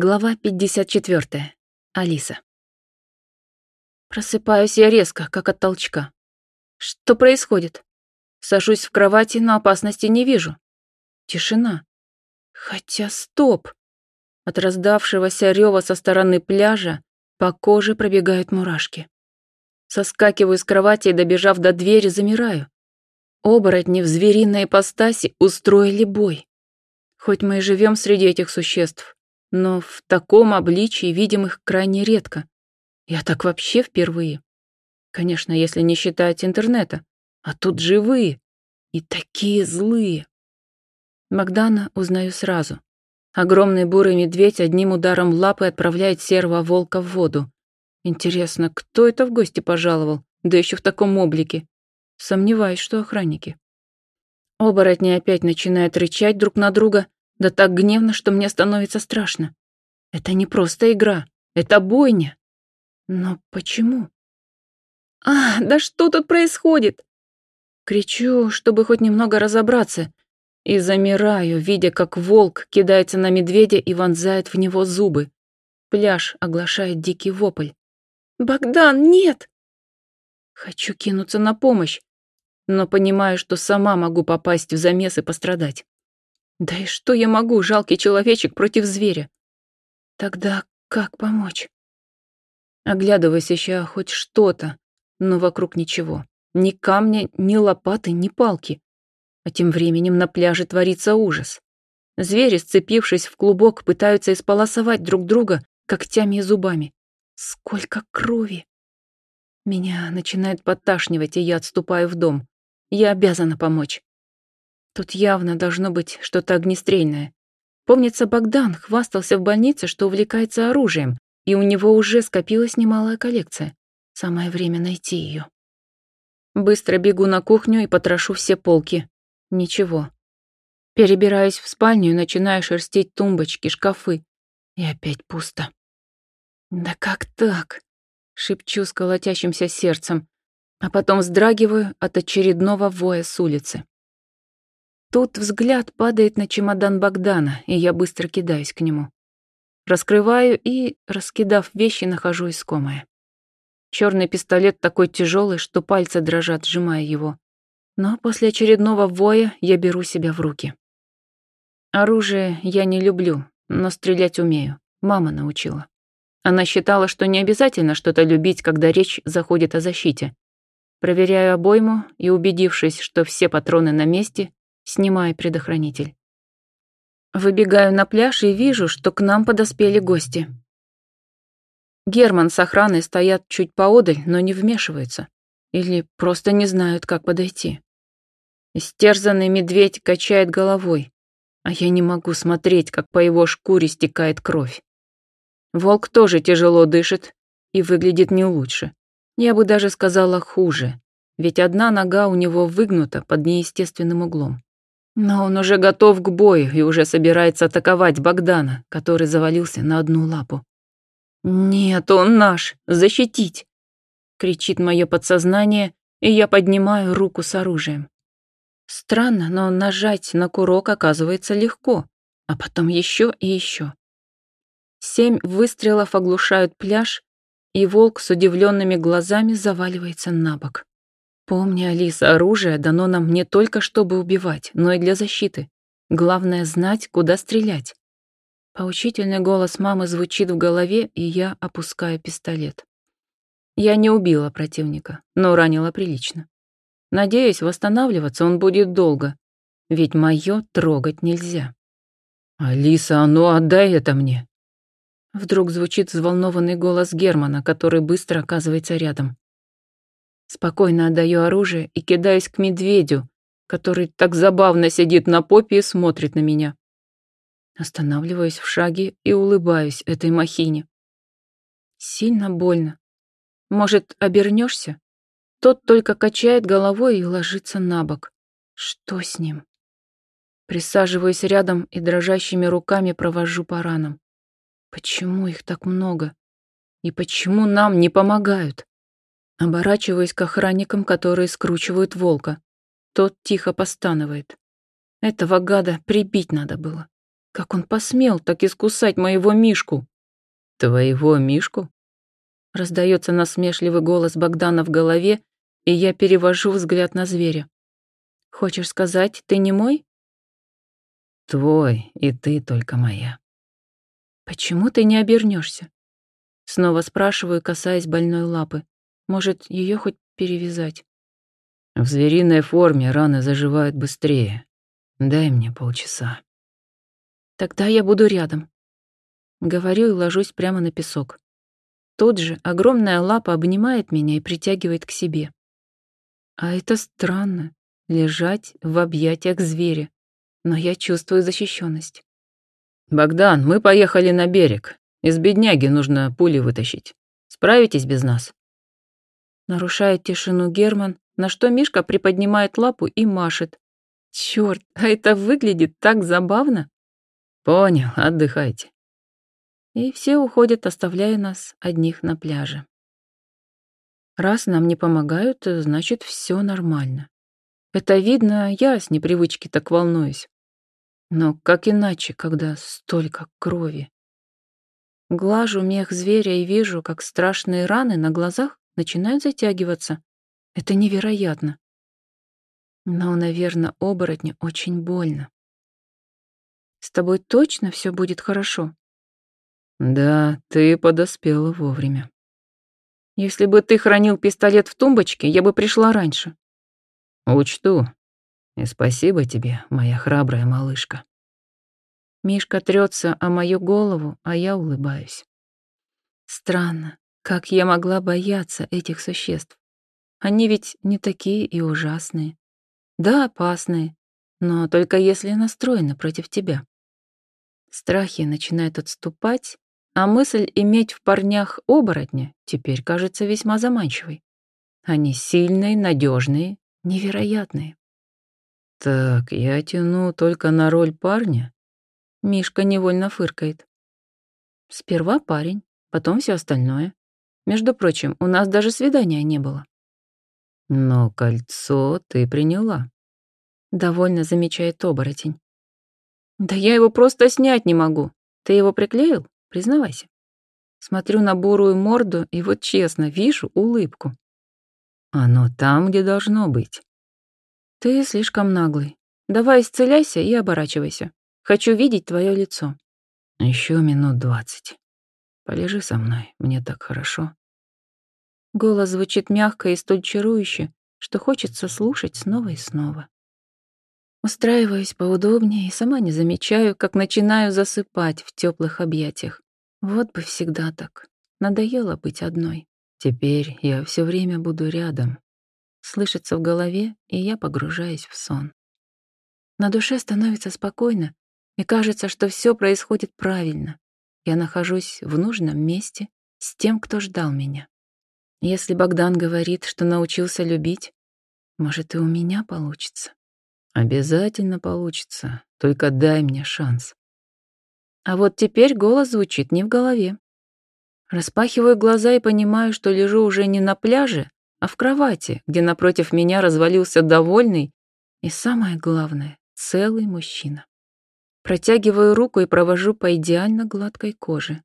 Глава 54. Алиса. Просыпаюсь я резко, как от толчка. Что происходит? Сажусь в кровати, но опасности не вижу. Тишина. Хотя стоп. От раздавшегося рева со стороны пляжа по коже пробегают мурашки. Соскакиваю с кровати и, добежав до двери, замираю. Оборотни в звериной ипостаси устроили бой. Хоть мы и живем среди этих существ, но в таком обличии видим их крайне редко. Я так вообще впервые. Конечно, если не считать интернета. А тут живые. И такие злые. Богдана узнаю сразу. Огромный бурый медведь одним ударом лапы отправляет серого волка в воду. Интересно, кто это в гости пожаловал? Да еще в таком облике. Сомневаюсь, что охранники. Оборотни опять начинают рычать друг на друга, да так гневно, что мне становится страшно. Это не просто игра, это бойня. Но почему? А, да что тут происходит? Кричу, чтобы хоть немного разобраться, и замираю, видя, как волк кидается на медведя и вонзает в него зубы. Пляж оглашает дикий вопль. «Богдан, нет!» Хочу кинуться на помощь, но понимаю, что сама могу попасть в замес и пострадать. Да и что я могу, жалкий человечек, против зверя? Тогда как помочь? Оглядываясь, ища хоть что-то, но вокруг ничего. Ни камня, ни лопаты, ни палки. А тем временем на пляже творится ужас. Звери, сцепившись в клубок, пытаются исполосовать друг друга когтями и зубами. Сколько крови! Меня начинает подташнивать, и я отступаю в дом. Я обязана помочь. Тут явно должно быть что-то огнестрельное. Помнится, Богдан хвастался в больнице, что увлекается оружием, и у него уже скопилась немалая коллекция. Самое время найти ее. Быстро бегу на кухню и потрошу все полки. Ничего. Перебираюсь в спальню и начинаю шерстить тумбочки, шкафы. И опять пусто. «Да как так?» — шепчу с колотящимся сердцем, а потом вздрагиваю от очередного воя с улицы. Тут взгляд падает на чемодан Богдана, и я быстро кидаюсь к нему. Раскрываю и, раскидав вещи, нахожу искомое. Черный пистолет такой тяжелый, что пальцы дрожат, сжимая его. Но после очередного воя я беру себя в руки. Оружие я не люблю, но стрелять умею. Мама научила. Она считала, что не обязательно что-то любить, когда речь заходит о защите. Проверяю обойму и, убедившись, что все патроны на месте, снимая предохранитель. Выбегаю на пляж и вижу, что к нам подоспели гости. Герман с охраной стоят чуть поодаль, но не вмешиваются. Или просто не знают, как подойти. Истерзанный медведь качает головой, а я не могу смотреть, как по его шкуре стекает кровь. Волк тоже тяжело дышит и выглядит не лучше. Я бы даже сказала хуже, ведь одна нога у него выгнута под неестественным углом. Но он уже готов к бою и уже собирается атаковать Богдана, который завалился на одну лапу. «Нет, он наш! Защитить!» кричит мое подсознание, и я поднимаю руку с оружием. Странно, но нажать на курок оказывается легко, а потом еще и еще. Семь выстрелов оглушают пляж, и волк с удивленными глазами заваливается на бок. Помни, Алиса, оружие дано нам не только чтобы убивать, но и для защиты. Главное знать, куда стрелять. Поучительный голос мамы звучит в голове, и я опускаю пистолет. Я не убила противника, но ранила прилично. Надеюсь, восстанавливаться он будет долго, ведь моё трогать нельзя. «Алиса, а ну отдай это мне!» Вдруг звучит взволнованный голос Германа, который быстро оказывается рядом. Спокойно отдаю оружие и кидаюсь к медведю, который так забавно сидит на попе и смотрит на меня. Останавливаюсь в шаге и улыбаюсь этой махине. Сильно больно. Может, обернешься? Тот только качает головой и ложится на бок. Что с ним? Присаживаюсь рядом и дрожащими руками провожу по ранам. Почему их так много? И почему нам не помогают? Оборачиваясь к охранникам, которые скручивают волка. Тот тихо постанывает. Этого гада прибить надо было. Как он посмел так искусать моего Мишку? Твоего Мишку? Раздается насмешливый голос Богдана в голове, и я перевожу взгляд на зверя. Хочешь сказать, ты не мой? Твой, и ты только моя. Почему ты не обернешься? Снова спрашиваю, касаясь больной лапы. Может, ее хоть перевязать? В звериной форме раны заживают быстрее. Дай мне полчаса. Тогда я буду рядом. Говорю и ложусь прямо на песок. Тут же огромная лапа обнимает меня и притягивает к себе. А это странно — лежать в объятиях зверя. Но я чувствую защищенность. «Богдан, мы поехали на берег. Из бедняги нужно пули вытащить. Справитесь без нас?» Нарушает тишину Герман, на что Мишка приподнимает лапу и машет. Черт, а это выглядит так забавно. Понял, отдыхайте. И все уходят, оставляя нас одних на пляже. Раз нам не помогают, значит, все нормально. Это видно, я с непривычки так волнуюсь. Но как иначе, когда столько крови? Глажу мех зверя и вижу, как страшные раны на глазах начинают затягиваться. Это невероятно. Но, наверное, оборотню очень больно. С тобой точно все будет хорошо? Да, ты подоспела вовремя. Если бы ты хранил пистолет в тумбочке, я бы пришла раньше. Учту. И спасибо тебе, моя храбрая малышка. Мишка трется о мою голову, а я улыбаюсь. Странно, как я могла бояться этих существ. Они ведь не такие и ужасные. Да, опасные, но только если настроены против тебя. Страхи начинают отступать, а мысль иметь в парнях оборотня теперь кажется весьма заманчивой. Они сильные, надежные, невероятные. Так, я тяну только на роль парня? Мишка невольно фыркает. Сперва парень, потом все остальное. Между прочим, у нас даже свидания не было. Но кольцо ты приняла. Довольно замечает оборотень. Да я его просто снять не могу. Ты его приклеил? Признавайся. Смотрю на бурую морду и вот честно вижу улыбку. Оно там, где должно быть. Ты слишком наглый. Давай исцеляйся и оборачивайся. Хочу видеть твое лицо. Еще минут двадцать. Полежи со мной, мне так хорошо. Голос звучит мягко и столь чарующе, что хочется слушать снова и снова. Устраиваюсь поудобнее и сама не замечаю, как начинаю засыпать в теплых объятиях. Вот бы всегда так. Надоело быть одной. Теперь я все время буду рядом. Слышится в голове, и я погружаюсь в сон. На душе становится спокойно, и кажется, что все происходит правильно. Я нахожусь в нужном месте с тем, кто ждал меня. Если Богдан говорит, что научился любить, может, и у меня получится. Обязательно получится, только дай мне шанс. А вот теперь голос звучит не в голове. Распахиваю глаза и понимаю, что лежу уже не на пляже, а в кровати, где напротив меня развалился довольный и, самое главное, целый мужчина. Протягиваю руку и провожу по идеально гладкой коже.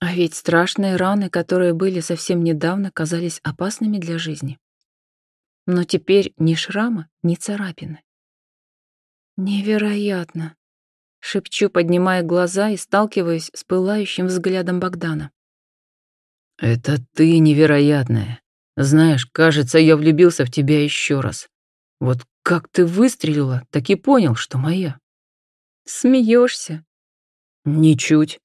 А ведь страшные раны, которые были совсем недавно, казались опасными для жизни. Но теперь ни шрама, ни царапины. «Невероятно!» — шепчу, поднимая глаза и сталкиваюсь с пылающим взглядом Богдана. «Это ты невероятная. Знаешь, кажется, я влюбился в тебя еще раз. Вот как ты выстрелила, так и понял, что моя». Смеешься? «Ничуть.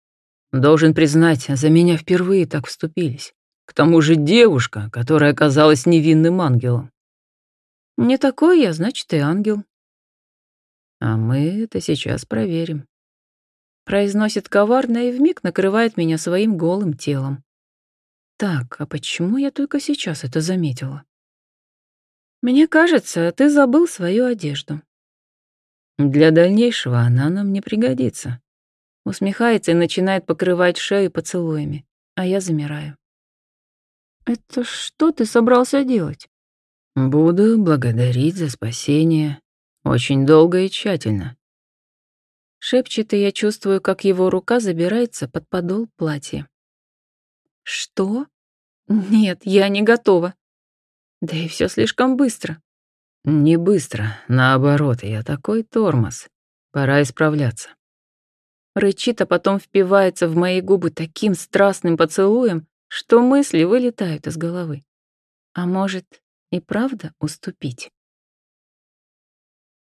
Должен признать, за меня впервые так вступились. К тому же девушка, которая оказалась невинным ангелом. Не такой я, значит, и ангел. А мы это сейчас проверим. Произносит коварно и вмиг накрывает меня своим голым телом. Так, а почему я только сейчас это заметила? Мне кажется, ты забыл свою одежду. Для дальнейшего она нам не пригодится. Усмехается и начинает покрывать шею поцелуями, а я замираю. Это что ты собрался делать? Буду благодарить за спасение очень долго и тщательно. Шепчет, и я чувствую, как его рука забирается под подол платья. Что? Нет, я не готова. Да и все слишком быстро. Не быстро, наоборот, я такой тормоз. Пора исправляться. Рычит, а потом впивается в мои губы таким страстным поцелуем, что мысли вылетают из головы. А может, и правда уступить?